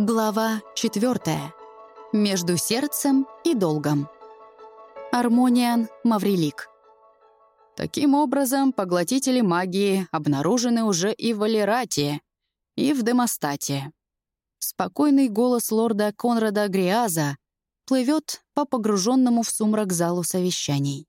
Глава 4. Между сердцем и долгом. Армониан Маврилик. Таким образом, поглотители магии обнаружены уже и в Валерате, и в Демостате. Спокойный голос лорда Конрада Гриаза плывет по погруженному в сумрак залу совещаний.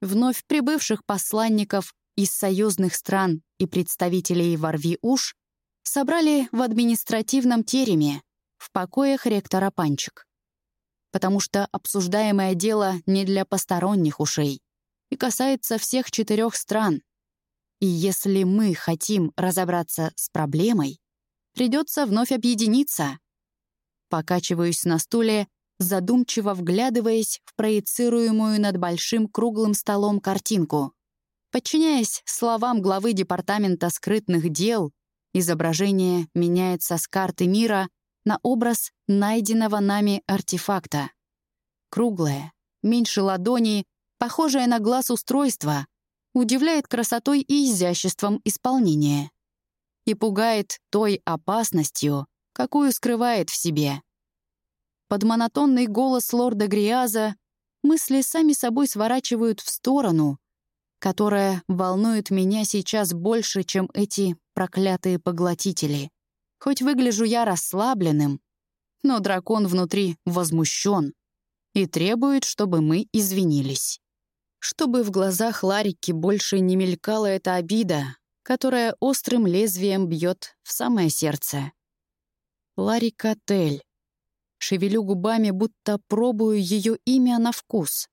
Вновь прибывших посланников из союзных стран и представителей Варви-Уш собрали в административном тереме в покоях ректора Панчик. Потому что обсуждаемое дело не для посторонних ушей и касается всех четырех стран. И если мы хотим разобраться с проблемой, придется вновь объединиться. Покачиваюсь на стуле, задумчиво вглядываясь в проецируемую над большим круглым столом картинку. Подчиняясь словам главы Департамента скрытных дел Изображение меняется с карты мира на образ найденного нами артефакта. Круглое, меньше ладони, похожее на глаз устройство, удивляет красотой и изяществом исполнения. И пугает той опасностью, какую скрывает в себе. Под монотонный голос лорда Гриаза мысли сами собой сворачивают в сторону, которая волнует меня сейчас больше, чем эти проклятые поглотители. Хоть выгляжу я расслабленным, но дракон внутри возмущен и требует, чтобы мы извинились. Чтобы в глазах Ларики больше не мелькала эта обида, которая острым лезвием бьет в самое сердце. Ларика Тель. Шевелю губами, будто пробую ее имя на вкус.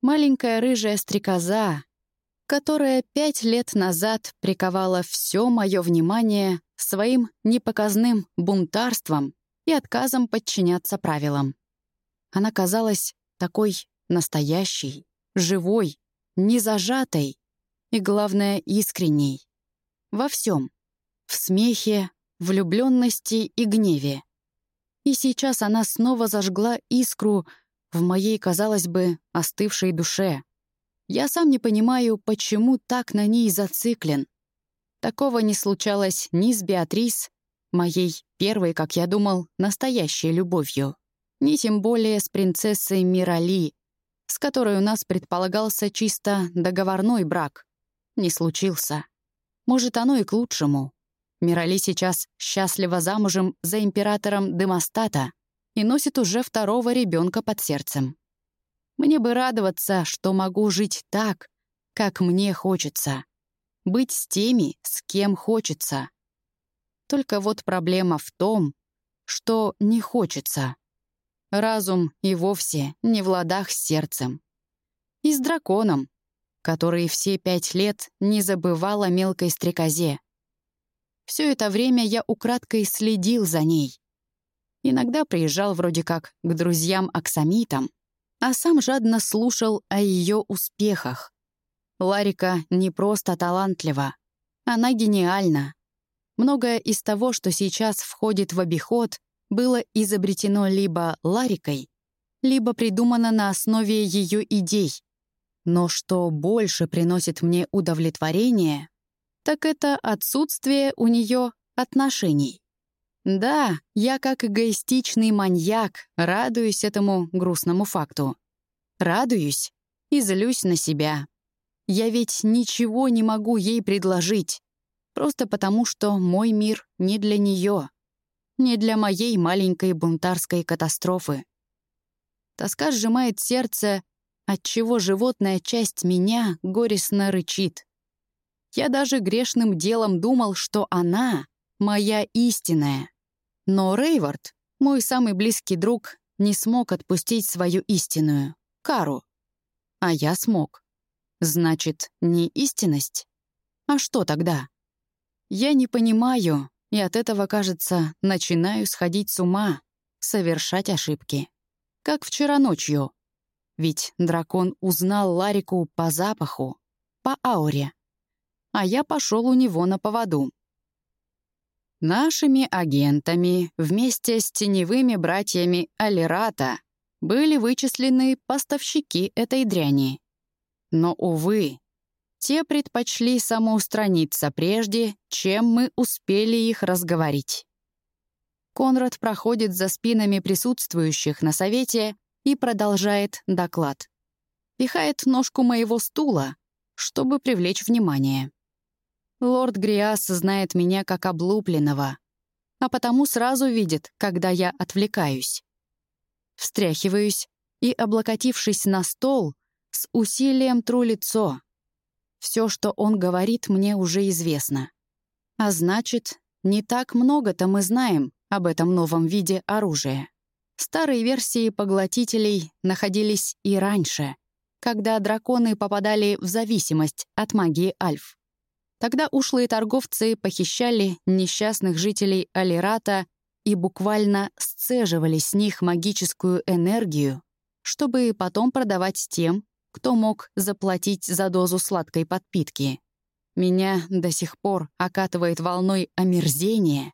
Маленькая рыжая стрекоза, которая пять лет назад приковала все мое внимание своим непоказным бунтарством и отказом подчиняться правилам. Она казалась такой настоящей, живой, незажатой и, главное, искренней. Во всем. В смехе, влюбленности и гневе. И сейчас она снова зажгла искру в моей, казалось бы, остывшей душе — я сам не понимаю, почему так на ней зациклен. Такого не случалось ни с Беатрис, моей первой, как я думал, настоящей любовью, ни тем более с принцессой Мирали, с которой у нас предполагался чисто договорной брак. Не случился. Может, оно и к лучшему. Мирали сейчас счастлива замужем за императором Демостата и носит уже второго ребенка под сердцем. Мне бы радоваться, что могу жить так, как мне хочется. Быть с теми, с кем хочется. Только вот проблема в том, что не хочется. Разум и вовсе не в ладах с сердцем. И с драконом, который все пять лет не забывал о мелкой стрекозе. Все это время я украдкой следил за ней. Иногда приезжал вроде как к друзьям-аксамитам, а сам жадно слушал о ее успехах. Ларика не просто талантлива, она гениальна. Многое из того, что сейчас входит в обиход, было изобретено либо Ларикой, либо придумано на основе ее идей. Но что больше приносит мне удовлетворение, так это отсутствие у нее отношений. Да, я как эгоистичный маньяк радуюсь этому грустному факту. Радуюсь и злюсь на себя. Я ведь ничего не могу ей предложить, просто потому что мой мир не для нее, не для моей маленькой бунтарской катастрофы. Тоска сжимает сердце, отчего животная часть меня горестно рычит. Я даже грешным делом думал, что она — моя истинная. Но Рейвард, мой самый близкий друг, не смог отпустить свою истинную — Кару. А я смог. Значит, не истинность? А что тогда? Я не понимаю, и от этого, кажется, начинаю сходить с ума, совершать ошибки. Как вчера ночью. Ведь дракон узнал Ларику по запаху, по ауре. А я пошел у него на поводу. Нашими агентами вместе с теневыми братьями Алирата были вычислены поставщики этой дряни. Но, увы, те предпочли самоустраниться прежде, чем мы успели их разговорить. Конрад проходит за спинами присутствующих на совете и продолжает доклад. Пихает ножку моего стула, чтобы привлечь внимание. Лорд Гриас знает меня как облупленного, а потому сразу видит, когда я отвлекаюсь. Встряхиваюсь и, облокотившись на стол, с усилием тру лицо. Все, что он говорит, мне уже известно. А значит, не так много-то мы знаем об этом новом виде оружия. Старые версии поглотителей находились и раньше, когда драконы попадали в зависимость от магии альф. Тогда ушлые торговцы похищали несчастных жителей Алирата и буквально сцеживали с них магическую энергию, чтобы потом продавать тем, кто мог заплатить за дозу сладкой подпитки. Меня до сих пор окатывает волной омерзения,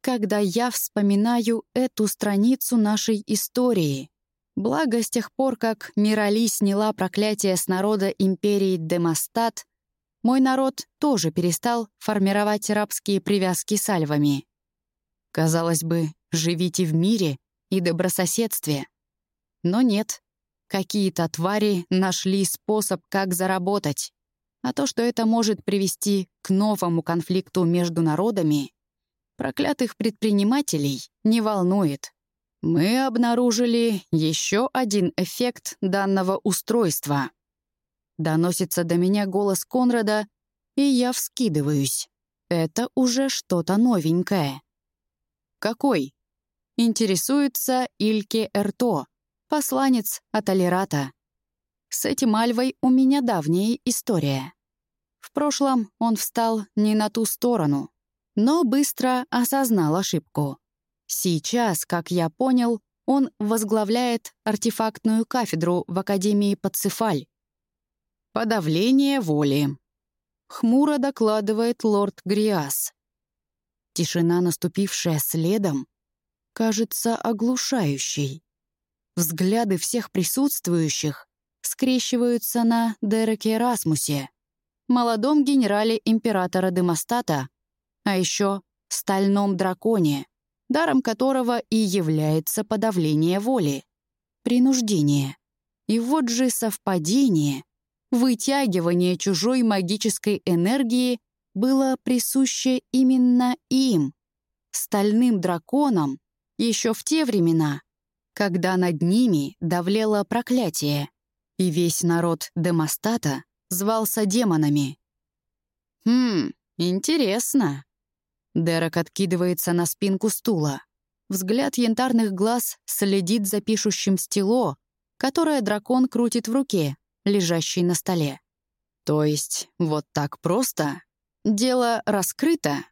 когда я вспоминаю эту страницу нашей истории. Благо, с тех пор, как Мирали сняла проклятие с народа империи Демостат, мой народ тоже перестал формировать рабские привязки с альвами. Казалось бы, живите в мире и добрососедстве. Но нет, какие-то твари нашли способ, как заработать. А то, что это может привести к новому конфликту между народами, проклятых предпринимателей не волнует. Мы обнаружили еще один эффект данного устройства. Доносится до меня голос Конрада, и я вскидываюсь. Это уже что-то новенькое. «Какой?» Интересуется Ильке Эрто, посланец от Алирата. С этим Альвой у меня давняя история. В прошлом он встал не на ту сторону, но быстро осознал ошибку. Сейчас, как я понял, он возглавляет артефактную кафедру в Академии Пацифаль. «Подавление воли», — хмуро докладывает лорд Гриас. Тишина, наступившая следом, кажется оглушающей. Взгляды всех присутствующих скрещиваются на Дереке Расмусе, молодом генерале императора Демостата, а еще стальном драконе, даром которого и является подавление воли, принуждение. И вот же совпадение, вытягивание чужой магической энергии было присуще именно им, стальным драконам, еще в те времена, когда над ними давлело проклятие, и весь народ Демостата звался демонами. «Хм, интересно», Дерек откидывается на спинку стула. Взгляд янтарных глаз следит за пишущим стело, которое дракон крутит в руке, лежащей на столе. То есть вот так просто? Дело раскрыто?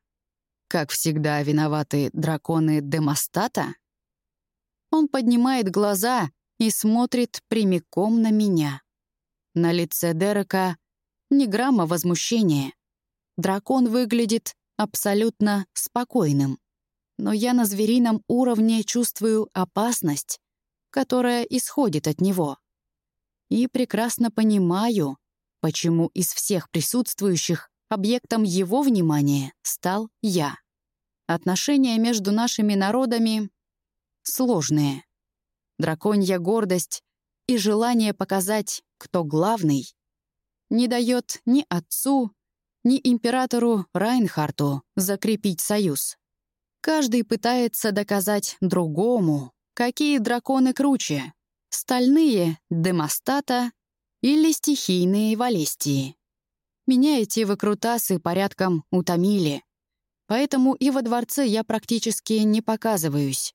Как всегда виноваты драконы Демостата? Он поднимает глаза и смотрит прямиком на меня. На лице Дерека ни грамма возмущения. Дракон выглядит абсолютно спокойным. Но я на зверином уровне чувствую опасность, которая исходит от него. И прекрасно понимаю, почему из всех присутствующих объектом его внимания стал я. Отношения между нашими народами сложные. Драконья гордость и желание показать, кто главный, не дает ни отцу, ни императору Райнхарту закрепить союз. Каждый пытается доказать другому, какие драконы круче — стальные — Демостата или стихийные Валестии. Меня эти выкрутасы порядком утомили, поэтому и во дворце я практически не показываюсь.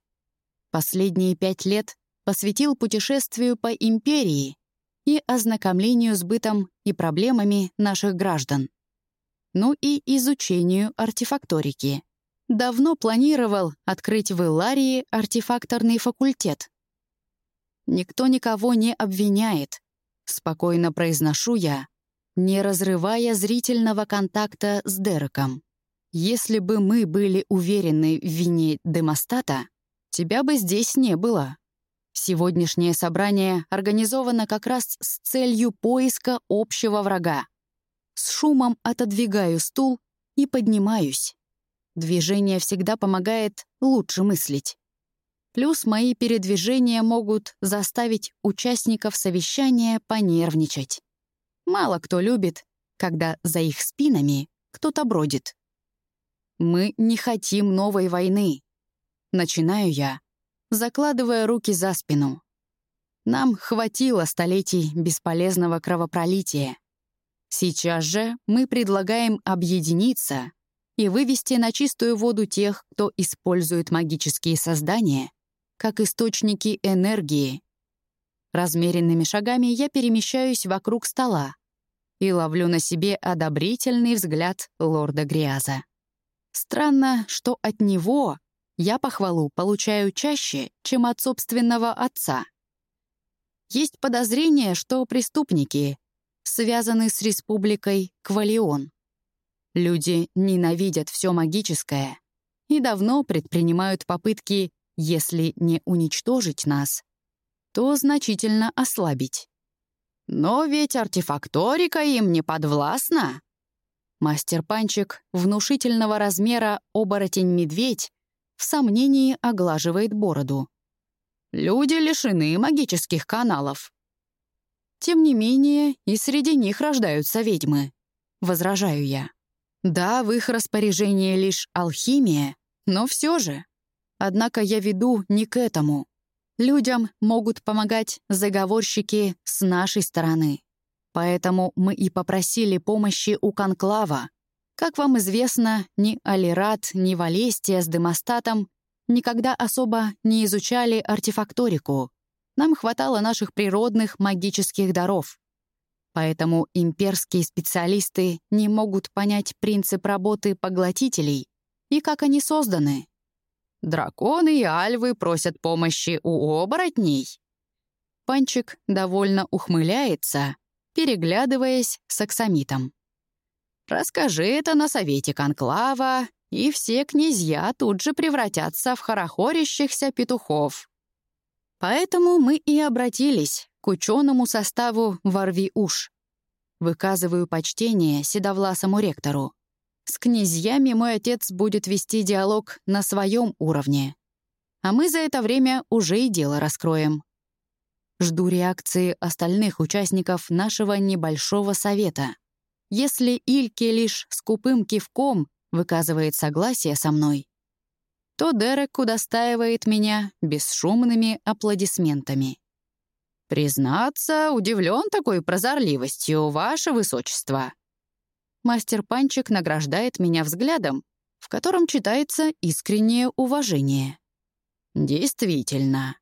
Последние пять лет посвятил путешествию по империи и ознакомлению с бытом и проблемами наших граждан ну и изучению артефакторики. Давно планировал открыть в Иларии артефакторный факультет. Никто никого не обвиняет, спокойно произношу я, не разрывая зрительного контакта с Дереком. Если бы мы были уверены в вине Демостата, тебя бы здесь не было. Сегодняшнее собрание организовано как раз с целью поиска общего врага. С шумом отодвигаю стул и поднимаюсь. движение всегда помогает лучше мыслить. Плюс мои передвижения могут заставить участников совещания понервничать. Мало кто любит, когда за их спинами кто-то бродит. Мы не хотим новой войны. Начинаю я, закладывая руки за спину. Нам хватило столетий бесполезного кровопролития. Сейчас же мы предлагаем объединиться и вывести на чистую воду тех, кто использует магические создания как источники энергии. Размеренными шагами я перемещаюсь вокруг стола и ловлю на себе одобрительный взгляд лорда Гриаза. Странно, что от него я похвалу получаю чаще, чем от собственного отца. Есть подозрение, что преступники связаны с республикой Квалион. Люди ненавидят все магическое и давно предпринимают попытки если не уничтожить нас, то значительно ослабить. Но ведь артефакторика им не подвластна. Мастер Панчик внушительного размера оборотень-медведь в сомнении оглаживает бороду. Люди лишены магических каналов. Тем не менее, и среди них рождаются ведьмы. Возражаю я. Да, в их распоряжении лишь алхимия, но все же. Однако я веду не к этому. Людям могут помогать заговорщики с нашей стороны. Поэтому мы и попросили помощи у Конклава. Как вам известно, ни Алират, ни Валестия с Демостатом никогда особо не изучали артефакторику. Нам хватало наших природных магических даров. Поэтому имперские специалисты не могут понять принцип работы поглотителей и как они созданы. Драконы и альвы просят помощи у оборотней. Панчик довольно ухмыляется, переглядываясь с аксамитом. «Расскажи это на совете конклава, и все князья тут же превратятся в хорохорящихся петухов». Поэтому мы и обратились к ученому составу «Ворви уж». Выказываю почтение седовласому ректору. С князьями мой отец будет вести диалог на своем уровне. А мы за это время уже и дело раскроем. Жду реакции остальных участников нашего небольшого совета. Если Ильке лишь скупым кивком выказывает согласие со мной, то Дерек удостаивает меня бесшумными аплодисментами. «Признаться, удивлен такой прозорливостью, ваше высочество», Мастер Панчик награждает меня взглядом, в котором читается искреннее уважение. Действительно.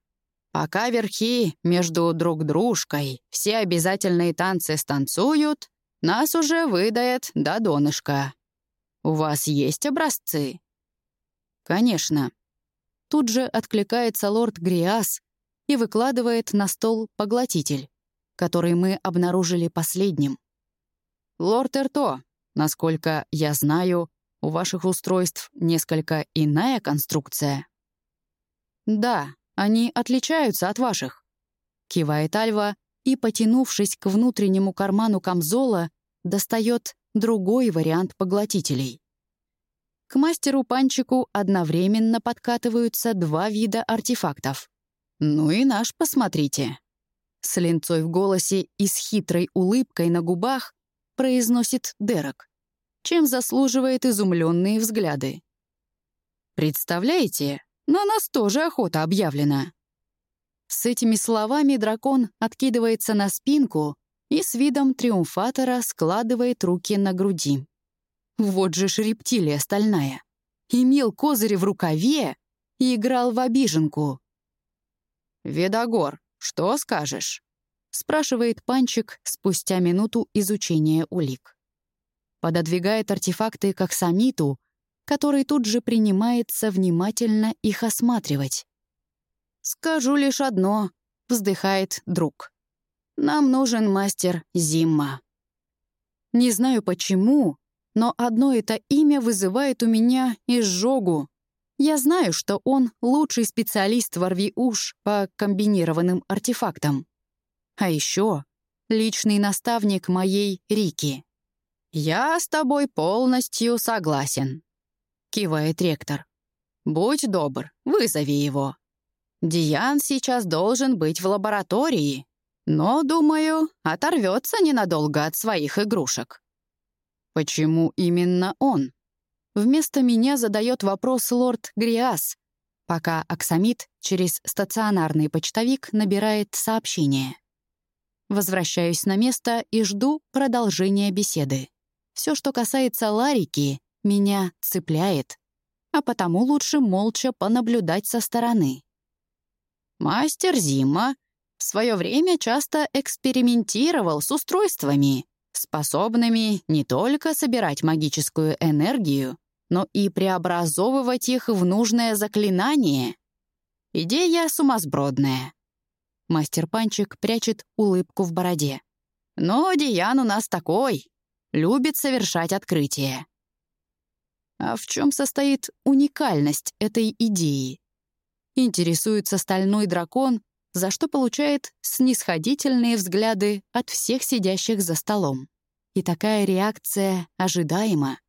Пока верхи между друг дружкой все обязательные танцы станцуют, нас уже выдает до донышка. У вас есть образцы? Конечно. Тут же откликается лорд Гриас и выкладывает на стол поглотитель, который мы обнаружили последним. «Лорд Эрто, Насколько я знаю, у ваших устройств несколько иная конструкция. Да, они отличаются от ваших. Кивает Альва и, потянувшись к внутреннему карману камзола, достает другой вариант поглотителей. К мастеру Панчику одновременно подкатываются два вида артефактов. «Ну и наш посмотрите». С ленцой в голосе и с хитрой улыбкой на губах произносит Дерек, чем заслуживает изумленные взгляды. «Представляете, на нас тоже охота объявлена». С этими словами дракон откидывается на спинку и с видом триумфатора складывает руки на груди. Вот же ж рептилия стальная. Имел козырь в рукаве и играл в обиженку. «Ведогор, что скажешь?» Спрашивает Панчик спустя минуту изучения улик. Пододвигает артефакты к Аксамиту, который тут же принимается внимательно их осматривать. «Скажу лишь одно», — вздыхает друг. «Нам нужен мастер Зимма». Не знаю почему, но одно это имя вызывает у меня изжогу. Я знаю, что он лучший специалист в Орви-Уш по комбинированным артефактам. А еще личный наставник моей Рики. «Я с тобой полностью согласен», кивает ректор. «Будь добр, вызови его. Диан сейчас должен быть в лаборатории, но, думаю, оторвется ненадолго от своих игрушек». «Почему именно он?» Вместо меня задает вопрос лорд Гриас, пока Аксамит через стационарный почтовик набирает сообщение. Возвращаюсь на место и жду продолжения беседы. Все, что касается Ларики, меня цепляет, а потому лучше молча понаблюдать со стороны. Мастер Зима в свое время часто экспериментировал с устройствами, способными не только собирать магическую энергию, но и преобразовывать их в нужное заклинание. Идея сумасбродная. Мастер Панчик прячет улыбку в бороде. Но Диан у нас такой. Любит совершать открытия. А в чем состоит уникальность этой идеи? Интересуется стальной дракон, за что получает снисходительные взгляды от всех сидящих за столом. И такая реакция ожидаема.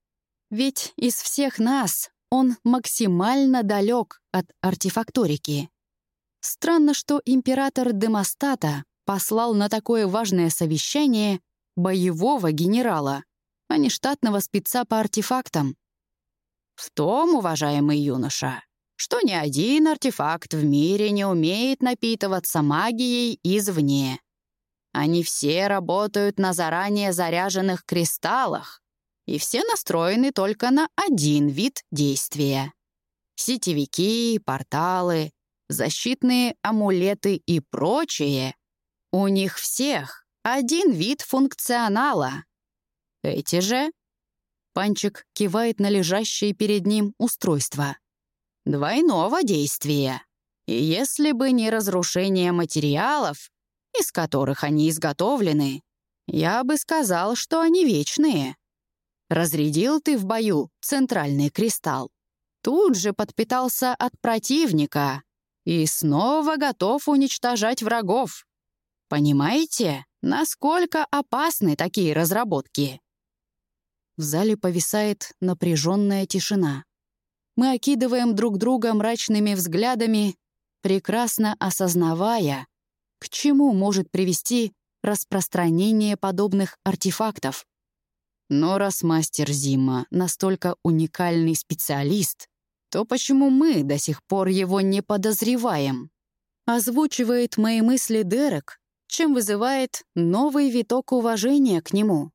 Ведь из всех нас он максимально далек от артефакторики. Странно, что император Демостата послал на такое важное совещание боевого генерала, а не штатного спеца по артефактам. В том, уважаемый юноша, что ни один артефакт в мире не умеет напитываться магией извне. Они все работают на заранее заряженных кристаллах, и все настроены только на один вид действия. Сетевики, порталы, защитные амулеты и прочее, у них всех один вид функционала. Эти же... Панчик кивает на лежащее перед ним устройство. Двойного действия. И если бы не разрушение материалов, из которых они изготовлены, я бы сказал, что они вечные. Разрядил ты в бою центральный кристалл. Тут же подпитался от противника, и снова готов уничтожать врагов. Понимаете, насколько опасны такие разработки? В зале повисает напряженная тишина. Мы окидываем друг друга мрачными взглядами, прекрасно осознавая, к чему может привести распространение подобных артефактов. Но раз мастер Зима настолько уникальный специалист, то почему мы до сих пор его не подозреваем? Озвучивает мои мысли Дерек, чем вызывает новый виток уважения к нему.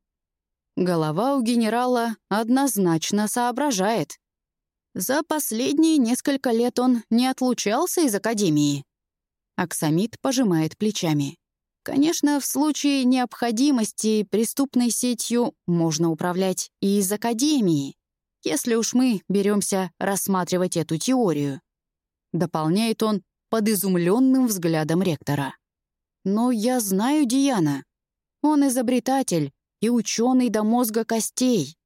Голова у генерала однозначно соображает. За последние несколько лет он не отлучался из академии. Аксамит пожимает плечами. Конечно, в случае необходимости преступной сетью можно управлять и из академии если уж мы беремся рассматривать эту теорию. Дополняет он под изумленным взглядом ректора. Но я знаю Диана. Он изобретатель и ученый до мозга костей.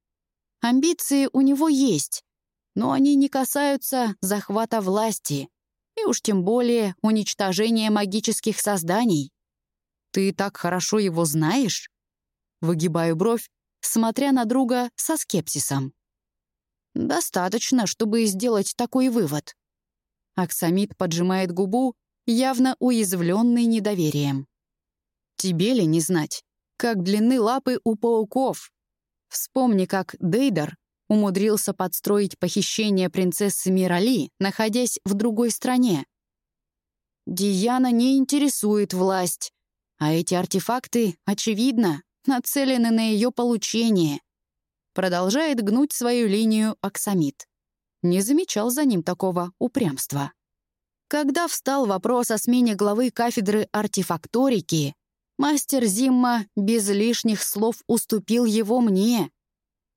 Амбиции у него есть, но они не касаются захвата власти и уж тем более уничтожения магических созданий. Ты так хорошо его знаешь? Выгибаю бровь, смотря на друга со скепсисом. Достаточно, чтобы сделать такой вывод. Аксамит поджимает губу, явно уязвленный недоверием. Тебе ли не знать, как длинны лапы у пауков? Вспомни, как Дейдер умудрился подстроить похищение принцессы Мирали, находясь в другой стране. Диана не интересует власть, а эти артефакты, очевидно, нацелены на ее получение. Продолжает гнуть свою линию Аксамит. Не замечал за ним такого упрямства. Когда встал вопрос о смене главы кафедры артефакторики, мастер Зимма без лишних слов уступил его мне.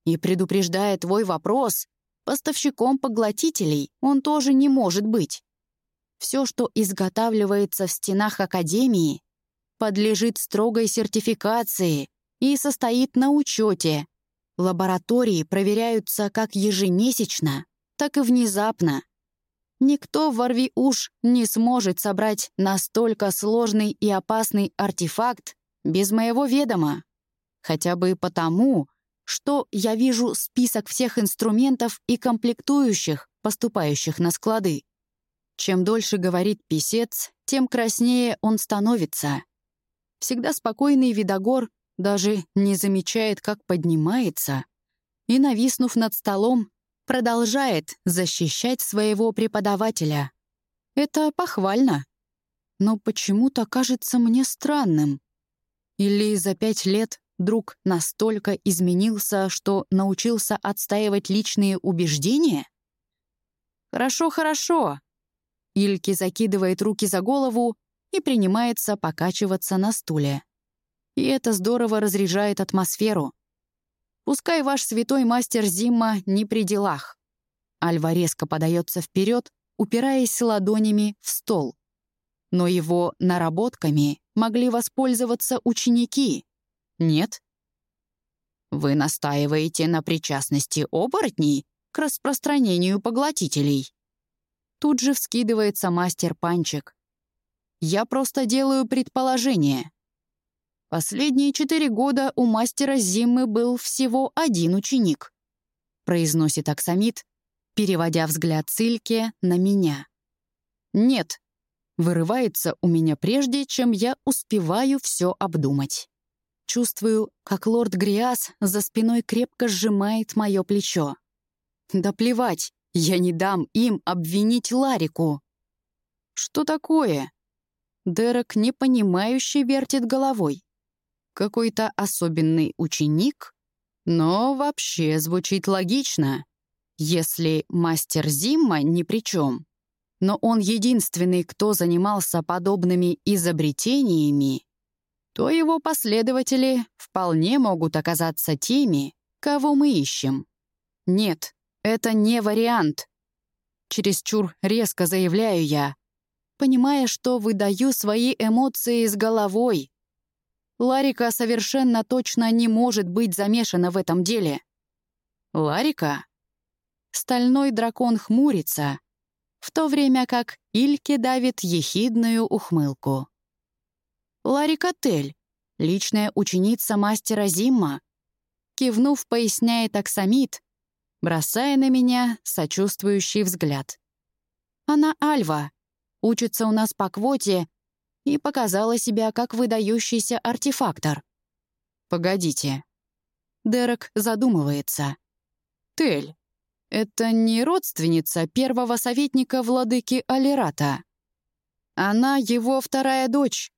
И предупреждая твой вопрос, поставщиком поглотителей он тоже не может быть. Все, что изготавливается в стенах Академии, подлежит строгой сертификации и состоит на учете, Лаборатории проверяются как ежемесячно, так и внезапно. Никто в уж не сможет собрать настолько сложный и опасный артефакт без моего ведома. Хотя бы потому, что я вижу список всех инструментов и комплектующих, поступающих на склады. Чем дольше говорит писец, тем краснее он становится. Всегда спокойный видогор даже не замечает, как поднимается, и, нависнув над столом, продолжает защищать своего преподавателя. Это похвально. Но почему-то кажется мне странным. Или за пять лет друг настолько изменился, что научился отстаивать личные убеждения? «Хорошо, хорошо». Ильки закидывает руки за голову и принимается покачиваться на стуле. И это здорово разряжает атмосферу. Пускай ваш святой мастер Зимма не при делах. Альва резко подается вперед, упираясь ладонями в стол. Но его наработками могли воспользоваться ученики. Нет? Вы настаиваете на причастности оборотней к распространению поглотителей. Тут же вскидывается мастер Панчик. Я просто делаю предположение. Последние четыре года у мастера Зимы был всего один ученик, произносит Аксамит, переводя взгляд Цильке на меня. Нет, вырывается у меня прежде, чем я успеваю все обдумать. Чувствую, как лорд Гриас за спиной крепко сжимает мое плечо. Да плевать, я не дам им обвинить Ларику. Что такое? Дерек непонимающе вертит головой какой-то особенный ученик, но вообще звучит логично, если мастер Зимма ни при чем. Но он единственный, кто занимался подобными изобретениями, то его последователи вполне могут оказаться теми, кого мы ищем. Нет, это не вариант. Чересчур резко заявляю я, понимая, что выдаю свои эмоции с головой, Ларика совершенно точно не может быть замешана в этом деле. Ларика? Стальной дракон хмурится, в то время как Ильке давит ехидную ухмылку. Ларика Тель, личная ученица мастера Зимма, кивнув, поясняет Аксамит, бросая на меня сочувствующий взгляд. Она Альва, учится у нас по квоте и показала себя как выдающийся артефактор. «Погодите». Дерек задумывается. «Тель, это не родственница первого советника владыки Алирата. Она его вторая дочь.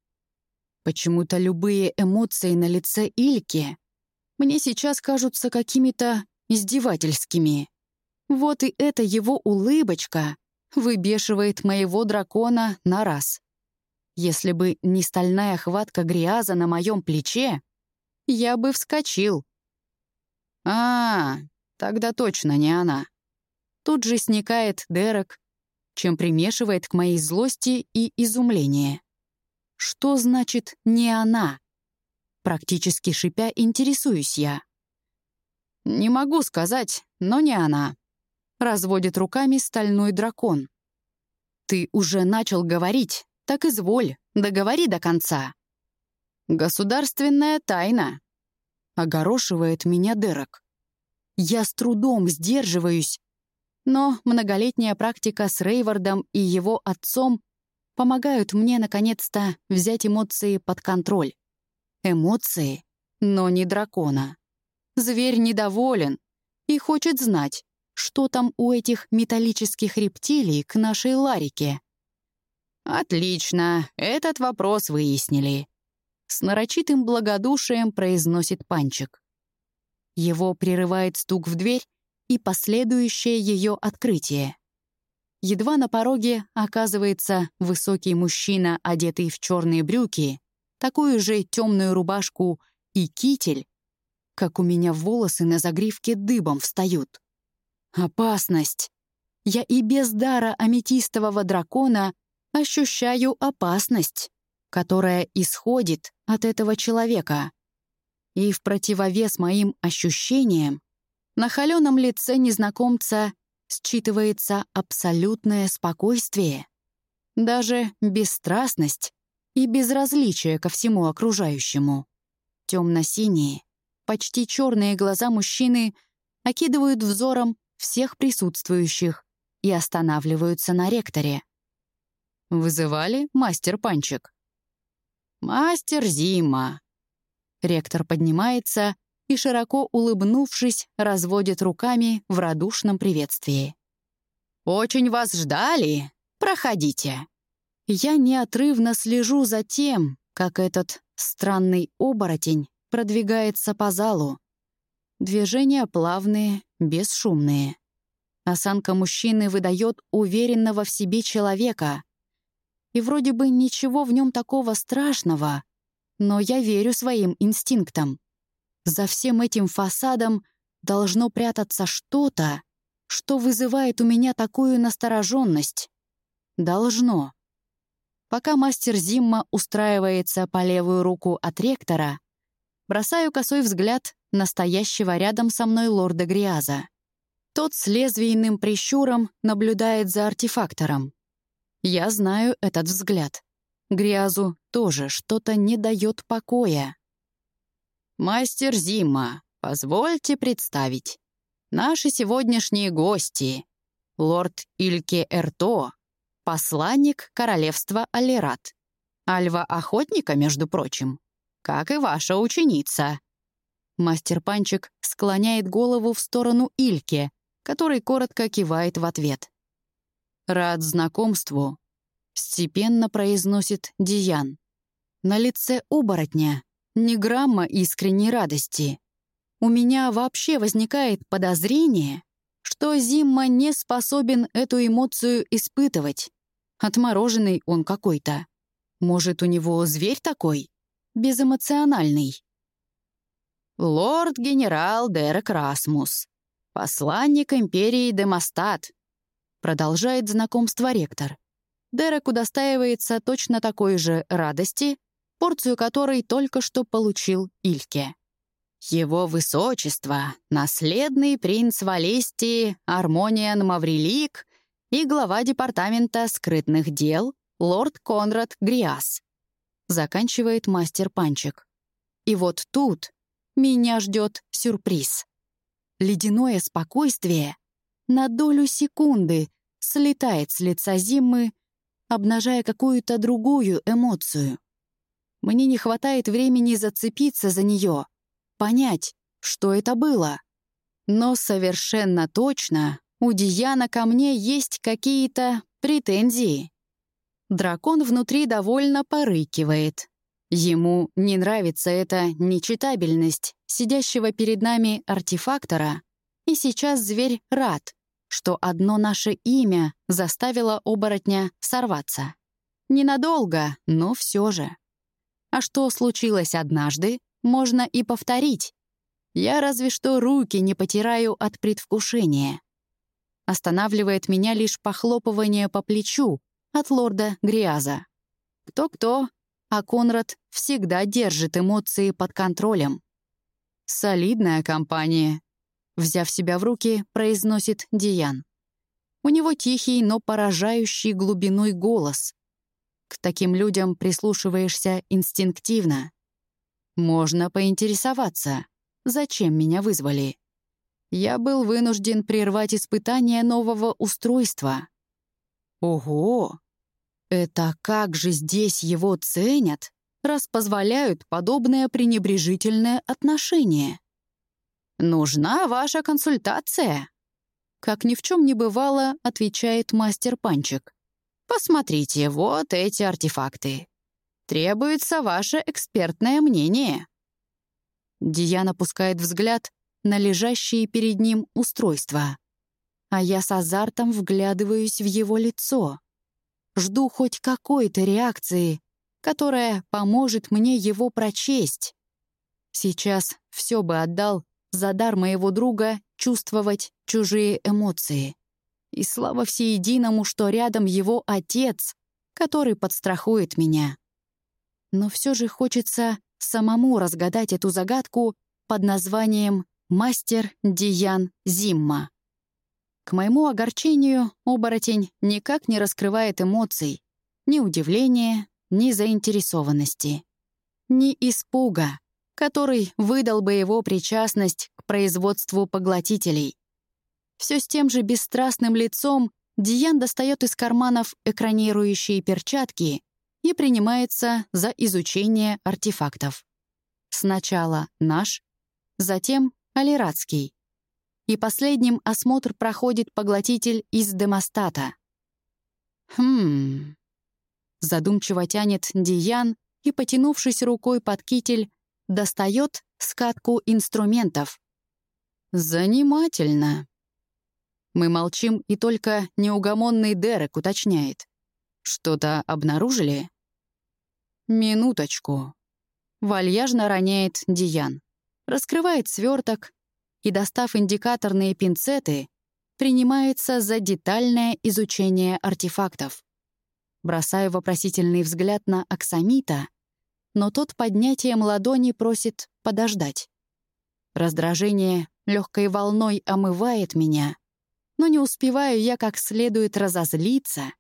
Почему-то любые эмоции на лице Ильки мне сейчас кажутся какими-то издевательскими. Вот и эта его улыбочка выбешивает моего дракона на раз. Если бы не стальная хватка гряза на моем плече, я бы вскочил. А, тогда точно не она. Тут же сникает Дерек, чем примешивает к моей злости и изумление. Что значит «не она»? Практически шипя интересуюсь я. «Не могу сказать, но не она», — разводит руками стальной дракон. «Ты уже начал говорить, так изволь, договори до конца. Государственная тайна. Огорошивает меня Дерек. Я с трудом сдерживаюсь, но многолетняя практика с Рейвардом и его отцом помогают мне, наконец-то, взять эмоции под контроль. Эмоции, но не дракона. Зверь недоволен и хочет знать, что там у этих металлических рептилий к нашей Ларике. «Отлично, этот вопрос выяснили», — с нарочитым благодушием произносит Панчик. Его прерывает стук в дверь и последующее ее открытие. Едва на пороге оказывается высокий мужчина, одетый в черные брюки, такую же темную рубашку и китель, как у меня волосы на загривке дыбом встают. Опасность! Я и без дара аметистового дракона ощущаю опасность, которая исходит от этого человека. И в противовес моим ощущениям на холеном лице незнакомца считывается абсолютное спокойствие, даже бесстрастность и безразличие ко всему окружающему. Темно-синие, почти черные глаза мужчины окидывают взором всех присутствующих и останавливаются на ректоре. «Вызывали мастер Панчик?» «Мастер Зима». Ректор поднимается и, широко улыбнувшись, разводит руками в радушном приветствии. «Очень вас ждали. Проходите». Я неотрывно слежу за тем, как этот странный оборотень продвигается по залу. Движения плавные, бесшумные. Осанка мужчины выдает уверенного в себе человека. И вроде бы ничего в нем такого страшного, но я верю своим инстинктам. За всем этим фасадом должно прятаться что-то, что вызывает у меня такую настороженность. Должно. Пока мастер Зимма устраивается по левую руку от ректора, бросаю косой взгляд настоящего рядом со мной лорда Гриаза. Тот с лезвийным прищуром наблюдает за артефактором. Я знаю этот взгляд. Гриазу тоже что-то не дает покоя. «Мастер Зима, позвольте представить. Наши сегодняшние гости. Лорд Ильке Эрто, посланник королевства Алират. Альва-охотника, между прочим, как и ваша ученица». Мастер Панчик склоняет голову в сторону Ильке, который коротко кивает в ответ. «Рад знакомству», — степенно произносит Диан. На лице оборотня ни грамма искренней радости. У меня вообще возникает подозрение, что Зимма не способен эту эмоцию испытывать. Отмороженный он какой-то. Может, у него зверь такой? Безэмоциональный. Лорд-генерал Дерек Расмус, посланник империи Демостат, продолжает знакомство ректор. Дерек удостаивается точно такой же радости, порцию которой только что получил Ильке. Его высочество, наследный принц Валестии Армониан Маврилик и глава департамента скрытных дел лорд Конрад Гриас. Заканчивает мастер Панчик. И вот тут меня ждет сюрприз. Ледяное спокойствие на долю секунды слетает с лица Зимы, обнажая какую-то другую эмоцию. Мне не хватает времени зацепиться за нее, понять, что это было. Но совершенно точно у Дияна ко мне есть какие-то претензии. Дракон внутри довольно порыкивает. Ему не нравится эта нечитабельность сидящего перед нами артефактора, и сейчас зверь рад, что одно наше имя заставило оборотня сорваться. Ненадолго, но все же. А что случилось однажды, можно и повторить. Я разве что руки не потираю от предвкушения. Останавливает меня лишь похлопывание по плечу от лорда Гриаза. Кто-кто, а Конрад всегда держит эмоции под контролем. «Солидная компания», — взяв себя в руки, произносит Диан. У него тихий, но поражающий глубиной голос. К таким людям прислушиваешься инстинктивно. Можно поинтересоваться, зачем меня вызвали. Я был вынужден прервать испытание нового устройства. Ого! Это как же здесь его ценят, раз позволяют подобное пренебрежительное отношение? «Нужна ваша консультация», — как ни в чем не бывало, отвечает мастер Панчик. Посмотрите, вот эти артефакты. Требуется ваше экспертное мнение». Диана пускает взгляд на лежащие перед ним устройства. А я с азартом вглядываюсь в его лицо. Жду хоть какой-то реакции, которая поможет мне его прочесть. Сейчас все бы отдал за дар моего друга чувствовать чужие эмоции. И слава всеединому, что рядом его отец, который подстрахует меня. Но все же хочется самому разгадать эту загадку под названием «Мастер Диан Зимма». К моему огорчению, оборотень никак не раскрывает эмоций, ни удивления, ни заинтересованности, ни испуга, который выдал бы его причастность к производству поглотителей. Все с тем же бесстрастным лицом Диан достает из карманов экранирующие перчатки и принимается за изучение артефактов. Сначала наш, затем алиратский. И последним осмотр проходит поглотитель из демостата. «Хм...» Задумчиво тянет Диан и, потянувшись рукой под китель, достает скатку инструментов. «Занимательно». Мы молчим, и только неугомонный Дерек уточняет. «Что-то обнаружили?» «Минуточку». Вальяжно роняет Диан. Раскрывает сверток и, достав индикаторные пинцеты, принимается за детальное изучение артефактов. Бросаю вопросительный взгляд на Аксамита, но тот поднятием ладони просит подождать. Раздражение легкой волной омывает меня, но не успеваю я как следует разозлиться,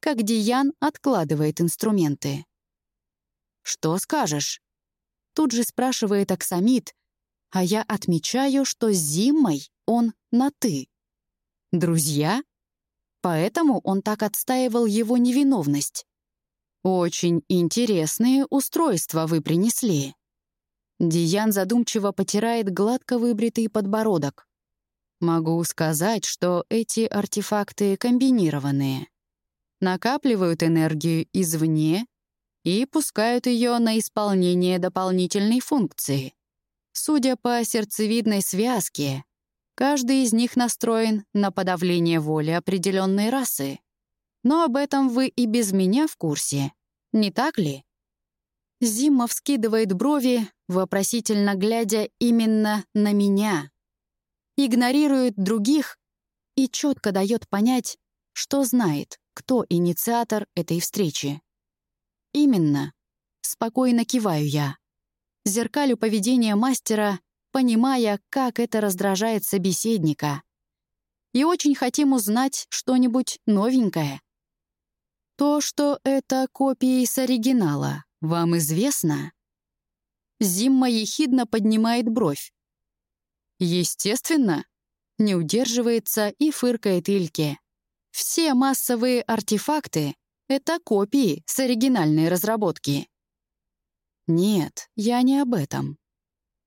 как Диан откладывает инструменты. «Что скажешь?» Тут же спрашивает Аксамит, а я отмечаю, что с Зимой он на «ты». «Друзья?» Поэтому он так отстаивал его невиновность. «Очень интересные устройства вы принесли». Диан задумчиво потирает гладко выбритый подбородок. Могу сказать, что эти артефакты комбинированные. Накапливают энергию извне и пускают ее на исполнение дополнительной функции. Судя по сердцевидной связке, Каждый из них настроен на подавление воли определенной расы. Но об этом вы и без меня в курсе, не так ли? Зима вскидывает брови, вопросительно глядя именно на меня. Игнорирует других и четко дает понять, что знает, кто инициатор этой встречи. Именно. Спокойно киваю я. Зеркалю поведения мастера понимая, как это раздражает собеседника. И очень хотим узнать что-нибудь новенькое. То, что это копии с оригинала, вам известно? Зимма ехидно поднимает бровь. Естественно, не удерживается и фыркает Ильке. Все массовые артефакты — это копии с оригинальной разработки. Нет, я не об этом.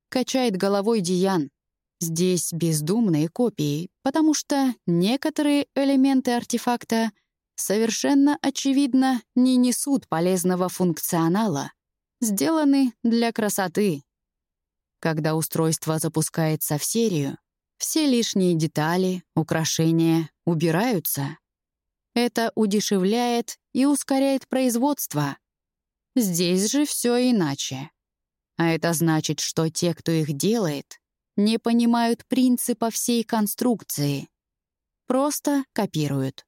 Качает головой Диан. Здесь бездумные копии, потому что некоторые элементы артефакта совершенно очевидно не несут полезного функционала, сделаны для красоты. Когда устройство запускается в серию, все лишние детали, украшения убираются. Это удешевляет и ускоряет производство. Здесь же все иначе. А это значит, что те, кто их делает, не понимают принципа всей конструкции. Просто копируют.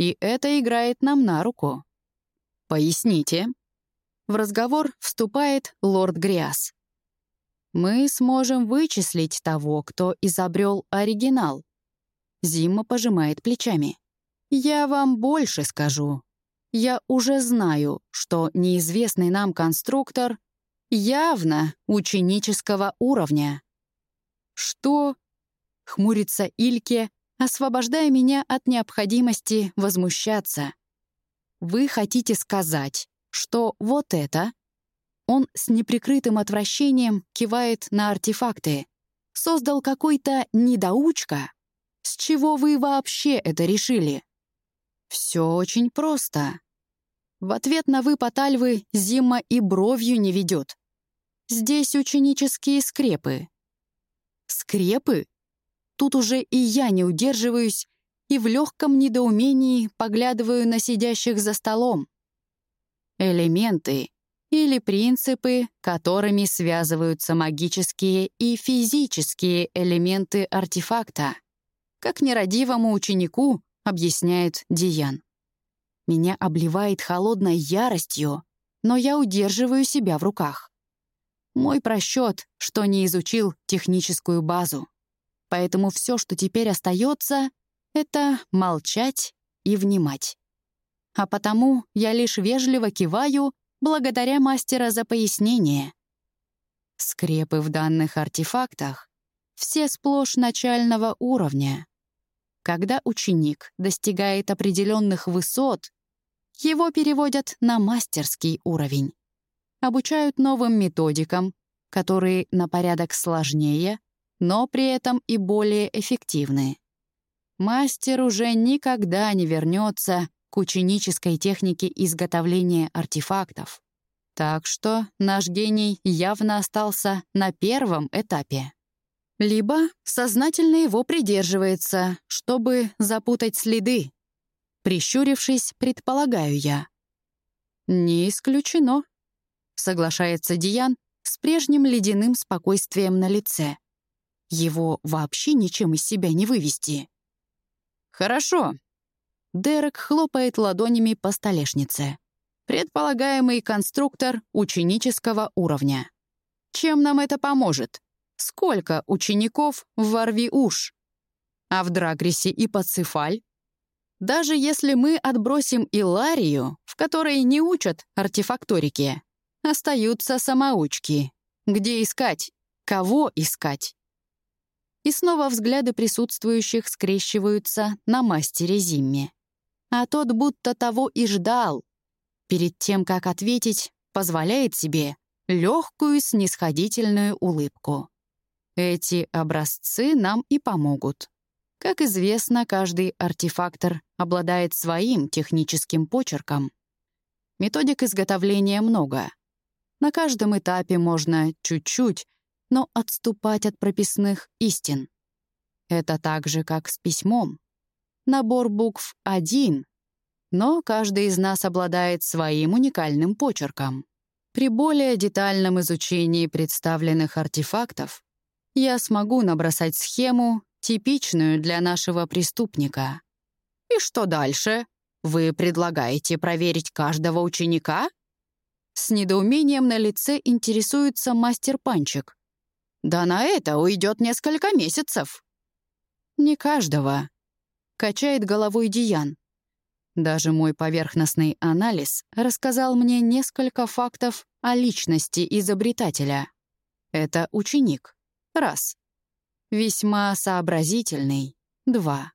И это играет нам на руку. Поясните. В разговор вступает лорд Гриас. Мы сможем вычислить того, кто изобрел оригинал. Зима пожимает плечами. Я вам больше скажу. Я уже знаю, что неизвестный нам конструктор Явно ученического уровня. «Что?» — хмурится Ильке, освобождая меня от необходимости возмущаться. «Вы хотите сказать, что вот это...» Он с неприкрытым отвращением кивает на артефакты. «Создал какой-то недоучка? С чего вы вообще это решили?» «Все очень просто». В ответ на выпад Альвы Зима и бровью не ведет. Здесь ученические скрепы. Скрепы? Тут уже и я не удерживаюсь и в легком недоумении поглядываю на сидящих за столом. Элементы или принципы, которыми связываются магические и физические элементы артефакта. Как нерадивому ученику, объясняет Диан. Меня обливает холодной яростью, но я удерживаю себя в руках. Мой просчет, что не изучил техническую базу. Поэтому все, что теперь остается, это молчать и внимать. А потому я лишь вежливо киваю, благодаря мастера за пояснение. Скрепы в данных артефактах все сплошь начального уровня. Когда ученик достигает определенных высот, его переводят на мастерский уровень. Обучают новым методикам, которые на порядок сложнее, но при этом и более эффективны. Мастер уже никогда не вернется к ученической технике изготовления артефактов. Так что наш гений явно остался на первом этапе. Либо сознательно его придерживается, чтобы запутать следы. Прищурившись, предполагаю я. «Не исключено», — соглашается Диан с прежним ледяным спокойствием на лице. Его вообще ничем из себя не вывести. «Хорошо». Дерек хлопает ладонями по столешнице. Предполагаемый конструктор ученического уровня. Чем нам это поможет? Сколько учеников в Варви-Уш? А в Драгрисе и Пацифаль? Даже если мы отбросим Иларию, в которой не учат артефакторики, остаются самоучки. Где искать? Кого искать? И снова взгляды присутствующих скрещиваются на мастере Зимме. А тот будто того и ждал. Перед тем, как ответить, позволяет себе легкую снисходительную улыбку. Эти образцы нам и помогут. Как известно, каждый артефактор обладает своим техническим почерком. Методик изготовления много. На каждом этапе можно чуть-чуть, но отступать от прописных истин. Это так же, как с письмом. Набор букв один, но каждый из нас обладает своим уникальным почерком. При более детальном изучении представленных артефактов я смогу набросать схему, типичную для нашего преступника. И что дальше? Вы предлагаете проверить каждого ученика? С недоумением на лице интересуется мастер Панчик. Да на это уйдет несколько месяцев. Не каждого. Качает головой Диан. Даже мой поверхностный анализ рассказал мне несколько фактов о личности изобретателя. Это ученик. Раз. Весьма сообразительный. Два.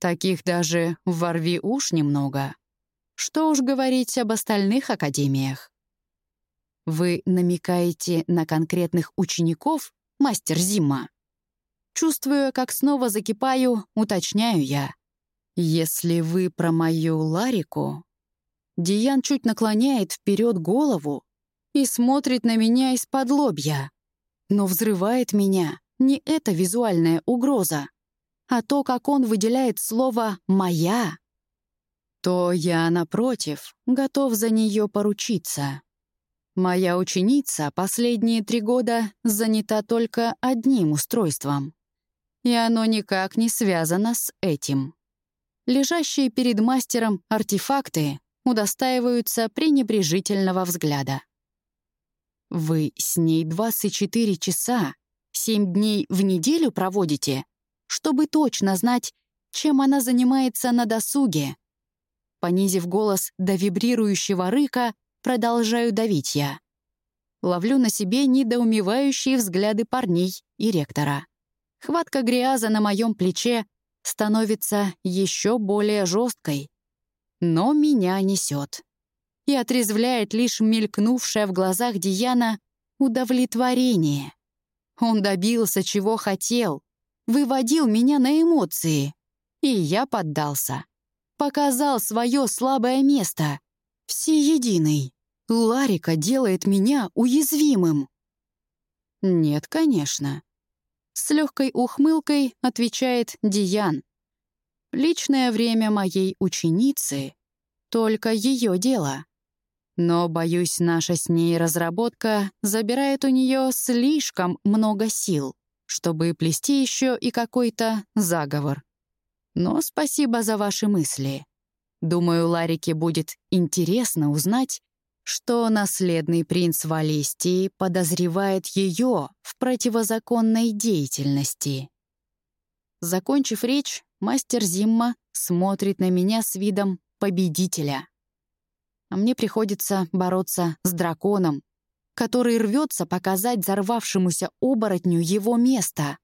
Таких даже в Ворви уж немного. Что уж говорить об остальных академиях. Вы намекаете на конкретных учеников, мастер Зима? Чувствуя, как снова закипаю, уточняю я. Если вы про мою Ларику... Диан чуть наклоняет вперед голову и смотрит на меня из-под лобья. Но взрывает меня не эта визуальная угроза, а то, как он выделяет слово «моя», то я, напротив, готов за нее поручиться. Моя ученица последние три года занята только одним устройством, и оно никак не связано с этим. Лежащие перед мастером артефакты удостаиваются пренебрежительного взгляда. Вы с ней 24 часа, 7 дней в неделю проводите, чтобы точно знать, чем она занимается на досуге. Понизив голос до вибрирующего рыка, продолжаю давить я. Ловлю на себе недоумевающие взгляды парней и ректора. Хватка гряза на моем плече становится еще более жесткой. Но меня несет и отрезвляет лишь мелькнувшее в глазах Диана удовлетворение. Он добился, чего хотел, выводил меня на эмоции. И я поддался. Показал свое слабое место. Всеединый. Ларика делает меня уязвимым. Нет, конечно. С легкой ухмылкой отвечает Диан. Личное время моей ученицы — только ее дело. Но, боюсь, наша с ней разработка забирает у нее слишком много сил, чтобы плести еще и какой-то заговор. Но спасибо за ваши мысли. Думаю, Ларике будет интересно узнать, что наследный принц Валестии подозревает ее в противозаконной деятельности. Закончив речь, мастер Зимма смотрит на меня с видом победителя а мне приходится бороться с драконом, который рвется показать взорвавшемуся оборотню его место.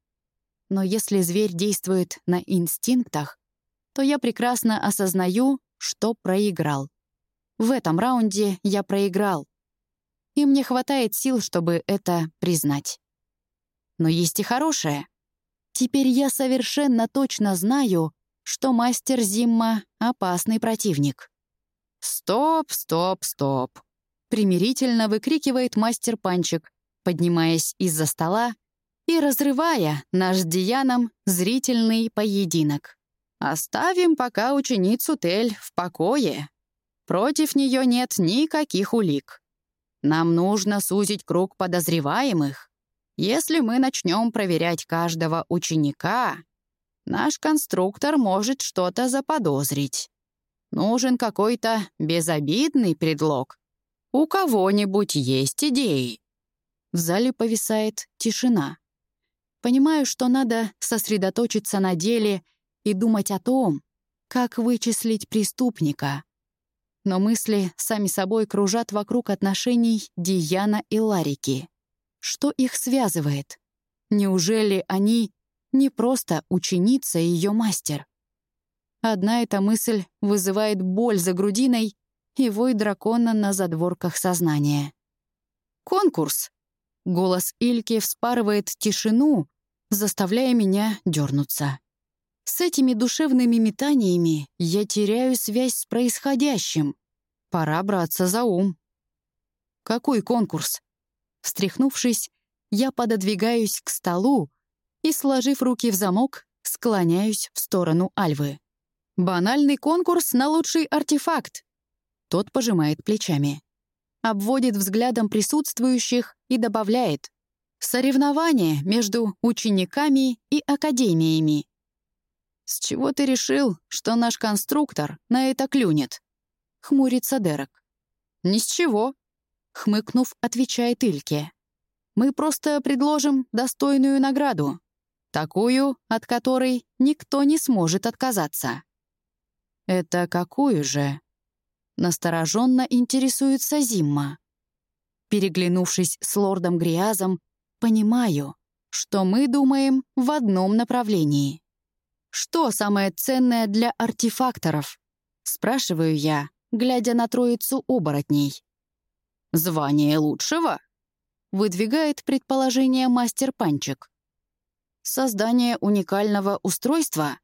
Но если зверь действует на инстинктах, то я прекрасно осознаю, что проиграл. В этом раунде я проиграл. И мне хватает сил, чтобы это признать. Но есть и хорошее. Теперь я совершенно точно знаю, что мастер Зимма — опасный противник. «Стоп, стоп, стоп!» — примирительно выкрикивает мастер Панчик, поднимаясь из-за стола и разрывая наш с Дианом зрительный поединок. «Оставим пока ученицу Тель в покое. Против нее нет никаких улик. Нам нужно сузить круг подозреваемых. Если мы начнем проверять каждого ученика, наш конструктор может что-то заподозрить. Нужен какой-то безобидный предлог. У кого-нибудь есть идеи?» В зале повисает тишина. Понимаю, что надо сосредоточиться на деле и думать о том, как вычислить преступника. Но мысли сами собой кружат вокруг отношений Диана и Ларики. Что их связывает? Неужели они не просто ученица и ее мастер? Одна эта мысль вызывает боль за грудиной и вой дракона на задворках сознания. «Конкурс!» Голос Ильки вспарывает тишину, заставляя меня дернуться. С этими душевными метаниями я теряю связь с происходящим. Пора браться за ум. Какой конкурс? Встряхнувшись, я пододвигаюсь к столу и, сложив руки в замок, склоняюсь в сторону Альвы. «Банальный конкурс на лучший артефакт!» Тот пожимает плечами. Обводит взглядом присутствующих и добавляет. Соревнования между учениками и академиями. «С чего ты решил, что наш конструктор на это клюнет?» — хмурится Дерек. «Ни с чего», — хмыкнув, отвечает Ильке. «Мы просто предложим достойную награду, такую, от которой никто не сможет отказаться». «Это какую же?» Настороженно интересуется Зимма. Переглянувшись с лордом Гриазом, Понимаю, что мы думаем в одном направлении. Что самое ценное для артефакторов? Спрашиваю я, глядя на троицу оборотней. «Звание лучшего?» — выдвигает предположение мастер Панчик. «Создание уникального устройства?»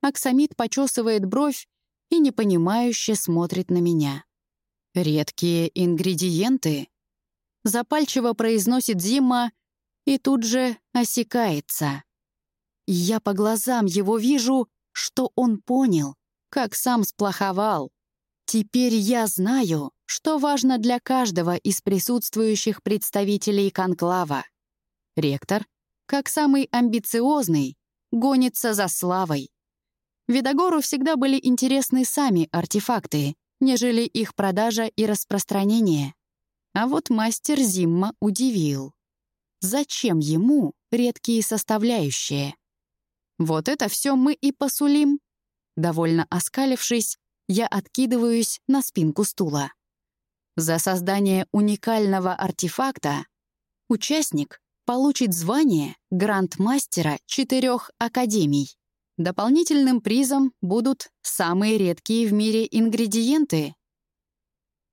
Аксамит почесывает бровь и непонимающе смотрит на меня. «Редкие ингредиенты?» Запальчиво произносит Зима и тут же осекается. Я по глазам его вижу, что он понял, как сам сплоховал. Теперь я знаю, что важно для каждого из присутствующих представителей конклава. Ректор, как самый амбициозный, гонится за славой. Видогору всегда были интересны сами артефакты, нежели их продажа и распространение. А вот мастер Зимма удивил. Зачем ему редкие составляющие? Вот это все мы и посулим. Довольно оскалившись, я откидываюсь на спинку стула. За создание уникального артефакта участник получит звание гранд-мастера четырех академий. Дополнительным призом будут самые редкие в мире ингредиенты.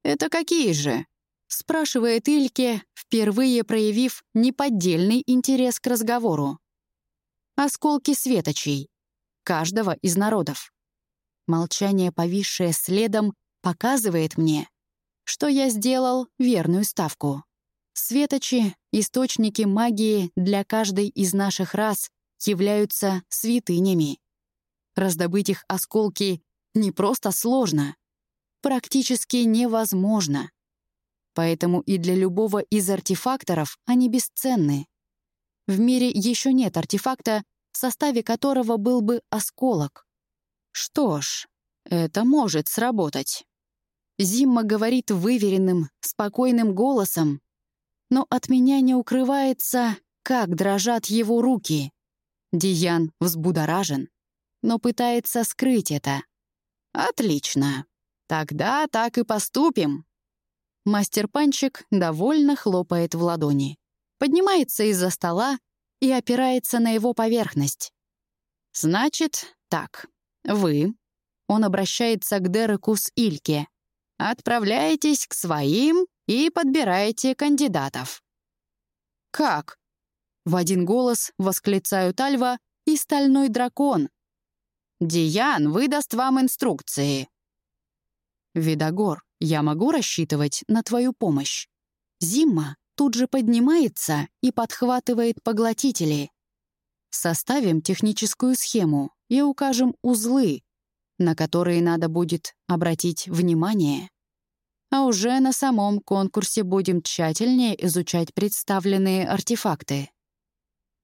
«Это какие же?» спрашивает Ильке, впервые проявив неподдельный интерес к разговору. Осколки светочей. Каждого из народов. Молчание, повисшее следом, показывает мне, что я сделал верную ставку. Светочи, источники магии для каждой из наших рас, являются святынями. Раздобыть их осколки не просто сложно, практически невозможно. Поэтому и для любого из артефакторов они бесценны. В мире еще нет артефакта, в составе которого был бы осколок. Что ж, это может сработать. Зимма говорит выверенным, спокойным голосом, но от меня не укрывается, как дрожат его руки. Диан взбудоражен, но пытается скрыть это. «Отлично. Тогда так и поступим», Мастер-панчик довольно хлопает в ладони, поднимается из-за стола и опирается на его поверхность. «Значит, так, вы...» Он обращается к Дереку с Ильке. «Отправляетесь к своим и подбираете кандидатов». «Как?» В один голос восклицают Альва и Стальной Дракон. «Диан выдаст вам инструкции». «Видогор, я могу рассчитывать на твою помощь?» Зимма тут же поднимается и подхватывает поглотители. Составим техническую схему и укажем узлы, на которые надо будет обратить внимание. А уже на самом конкурсе будем тщательнее изучать представленные артефакты.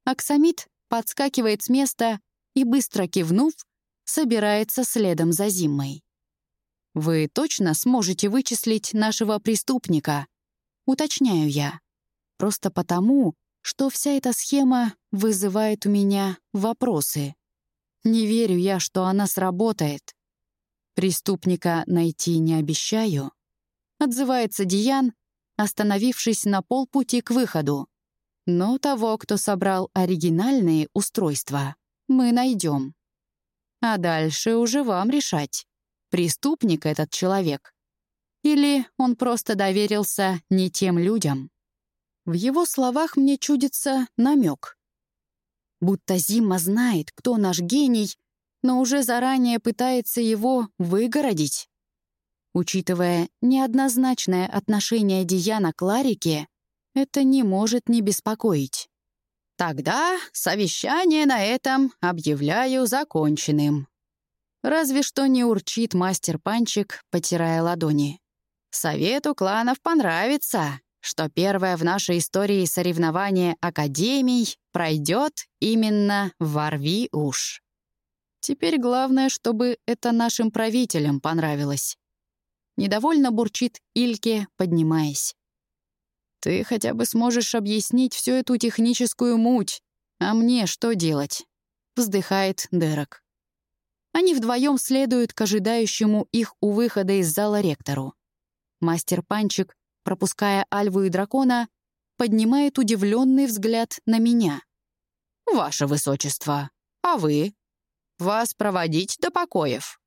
Аксамит подскакивает с места и, быстро кивнув, собирается следом за Зиммой. «Вы точно сможете вычислить нашего преступника?» Уточняю я. Просто потому, что вся эта схема вызывает у меня вопросы. Не верю я, что она сработает. Преступника найти не обещаю. Отзывается Диан, остановившись на полпути к выходу. Но того, кто собрал оригинальные устройства, мы найдем. А дальше уже вам решать, преступник этот человек. Или он просто доверился не тем людям. В его словах мне чудится намек. Будто Зима знает, кто наш гений, но уже заранее пытается его выгородить. Учитывая неоднозначное отношение Диана к Ларике, это не может не беспокоить. Тогда совещание на этом объявляю законченным. Разве что не урчит мастер-панчик, потирая ладони. Совету кланов понравится, что первое в нашей истории соревнование академий пройдет именно в «Ворви уж». Теперь главное, чтобы это нашим правителям понравилось. Недовольно бурчит Ильке, поднимаясь. Ты хотя бы сможешь объяснить всю эту техническую муть. А мне что делать?» — вздыхает Дерек. Они вдвоем следуют к ожидающему их у выхода из зала ректору. Мастер Панчик, пропуская Альву и дракона, поднимает удивленный взгляд на меня. «Ваше высочество, а вы? Вас проводить до покоев?»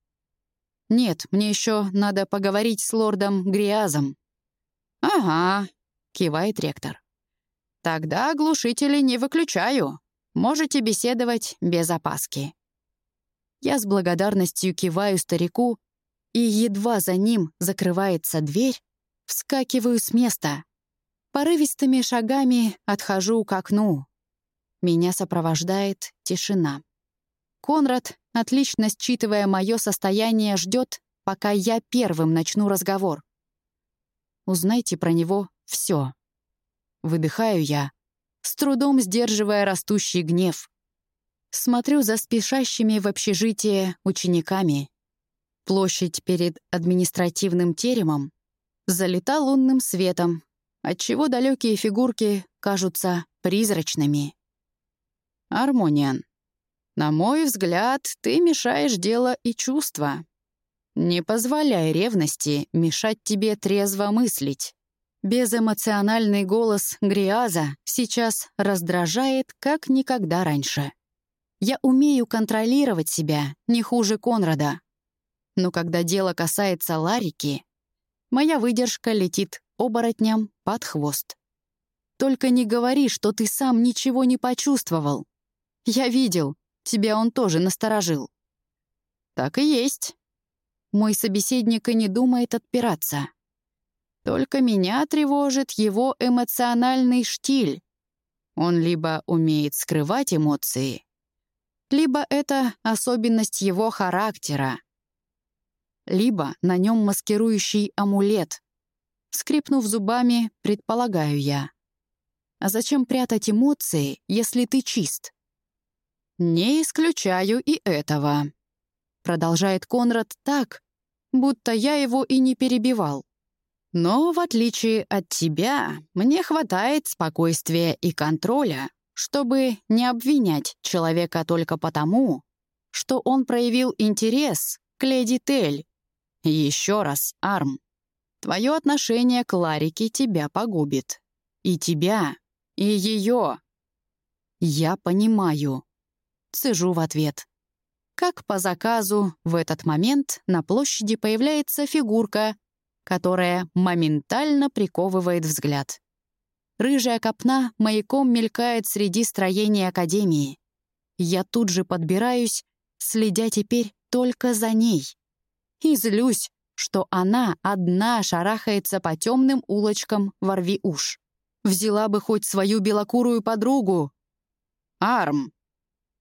«Нет, мне еще надо поговорить с лордом Гриазом». «Ага, — кивает ректор. «Тогда глушители не выключаю. Можете беседовать без опаски». Я с благодарностью киваю старику, и едва за ним закрывается дверь, вскакиваю с места. Порывистыми шагами отхожу к окну. Меня сопровождает тишина. Конрад, отлично считывая мое состояние, ждет, пока я первым начну разговор. Узнайте про него все. Выдыхаю я, с трудом сдерживая растущий гнев. Смотрю за спешащими в общежитие учениками. Площадь перед административным теремом залита лунным светом, отчего далекие фигурки кажутся призрачными. Армониан. На мой взгляд, ты мешаешь дело и чувства. Не позволяй ревности мешать тебе трезво мыслить. Безэмоциональный голос Гриаза сейчас раздражает, как никогда раньше. Я умею контролировать себя не хуже Конрада. Но когда дело касается Ларики, моя выдержка летит оборотням под хвост. Только не говори, что ты сам ничего не почувствовал. Я видел, тебя он тоже насторожил. Так и есть. Мой собеседник и не думает отпираться. Только меня тревожит его эмоциональный штиль. Он либо умеет скрывать эмоции, либо это особенность его характера, либо на нем маскирующий амулет. Скрипнув зубами, предполагаю я. А зачем прятать эмоции, если ты чист? «Не исключаю и этого», — продолжает Конрад так, будто я его и не перебивал. Но, в отличие от тебя, мне хватает спокойствия и контроля, чтобы не обвинять человека только потому, что он проявил интерес к леди Тель. Еще раз, Арм. Твое отношение к Ларике тебя погубит. И тебя, и ее. Я понимаю. Цежу в ответ. Как по заказу, в этот момент на площади появляется фигурка, которая моментально приковывает взгляд. Рыжая копна маяком мелькает среди строений Академии. Я тут же подбираюсь, следя теперь только за ней. И злюсь, что она одна шарахается по темным улочкам ворви уж. Взяла бы хоть свою белокурую подругу. «Арм!»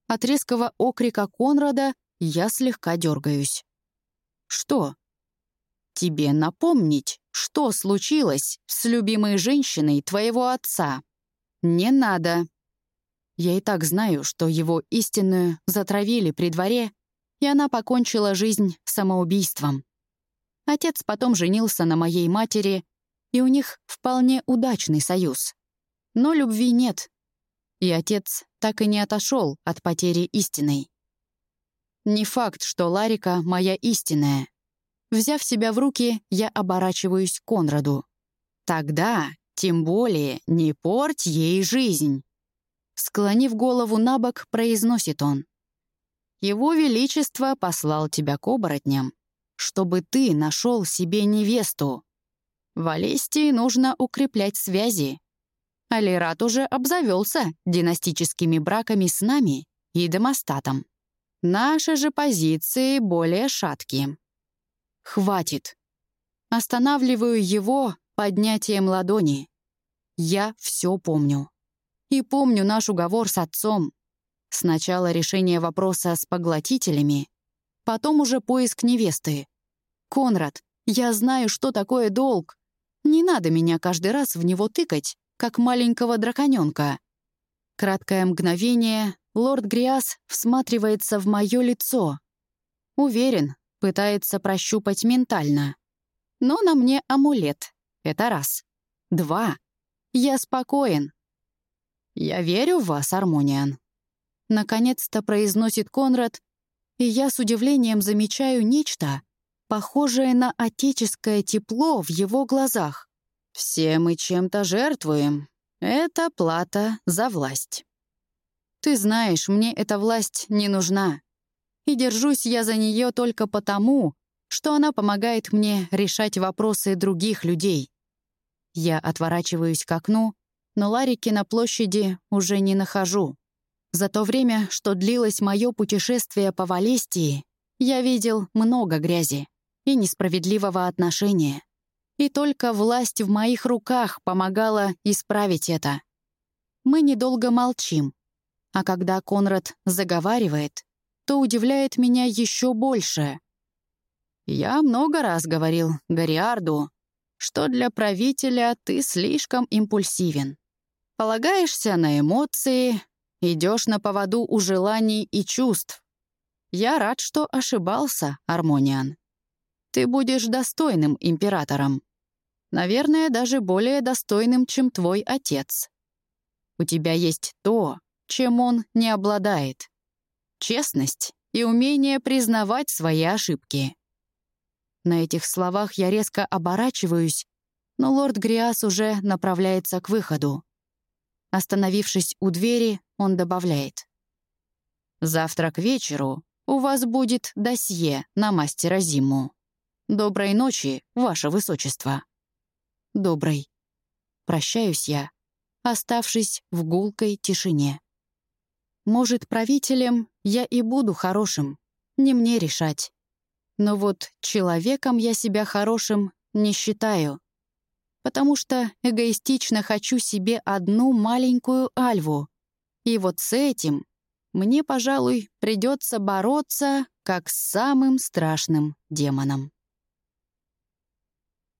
От резкого окрика Конрада я слегка дергаюсь. «Что?» «Тебе напомнить, что случилось с любимой женщиной твоего отца?» «Не надо!» Я и так знаю, что его истинную затравили при дворе, и она покончила жизнь самоубийством. Отец потом женился на моей матери, и у них вполне удачный союз. Но любви нет. И отец так и не отошел от потери истинной. Не факт, что Ларика моя истинная. Взяв себя в руки, я оборачиваюсь к Конраду. Тогда, тем более, не порть ей жизнь. Склонив голову на бок, произносит он. «Его Величество послал тебя к оборотням, чтобы ты нашел себе невесту. В Алестии нужно укреплять связи. Алират уже обзавелся династическими браками с нами и домостатом. Наши же позиции более шаткие. Хватит. Останавливаю его поднятием ладони. Я все помню. И помню наш уговор с отцом. Сначала решение вопроса с поглотителями, потом уже поиск невесты. «Конрад, я знаю, что такое долг. Не надо меня каждый раз в него тыкать, как маленького драконёнка». Краткое мгновение лорд Гриас всматривается в мое лицо. Уверен, пытается прощупать ментально. Но на мне амулет. Это раз. Два. Я спокоен. «Я верю в вас, Армониан», — наконец-то произносит Конрад, и я с удивлением замечаю нечто, похожее на отеческое тепло в его глазах. «Все мы чем-то жертвуем. Это плата за власть. Ты знаешь, мне эта власть не нужна. И держусь я за нее только потому, что она помогает мне решать вопросы других людей. Я отворачиваюсь к окну, но Ларики на площади уже не нахожу. За то время, что длилось мое путешествие по Валестии, я видел много грязи и несправедливого отношения. И только власть в моих руках помогала исправить это. Мы недолго молчим, а когда Конрад заговаривает, то удивляет меня еще больше. Я много раз говорил Гориарду, что для правителя ты слишком импульсивен. Полагаешься на эмоции, идешь на поводу у желаний и чувств. Я рад, что ошибался, Армониан. Ты будешь достойным императором. Наверное, даже более достойным, чем твой отец. У тебя есть то, чем он не обладает. Честность и умение признавать свои ошибки. На этих словах я резко оборачиваюсь, но лорд Гриас уже направляется к выходу. Остановившись у двери, он добавляет. «Завтра к вечеру у вас будет досье на мастера Зиму. Доброй ночи, ваше высочество». «Доброй». Прощаюсь я, оставшись в гулкой тишине. Может, правителем я и буду хорошим, не мне решать. Но вот человеком я себя хорошим не считаю потому что эгоистично хочу себе одну маленькую альву. И вот с этим мне, пожалуй, придется бороться как с самым страшным демоном.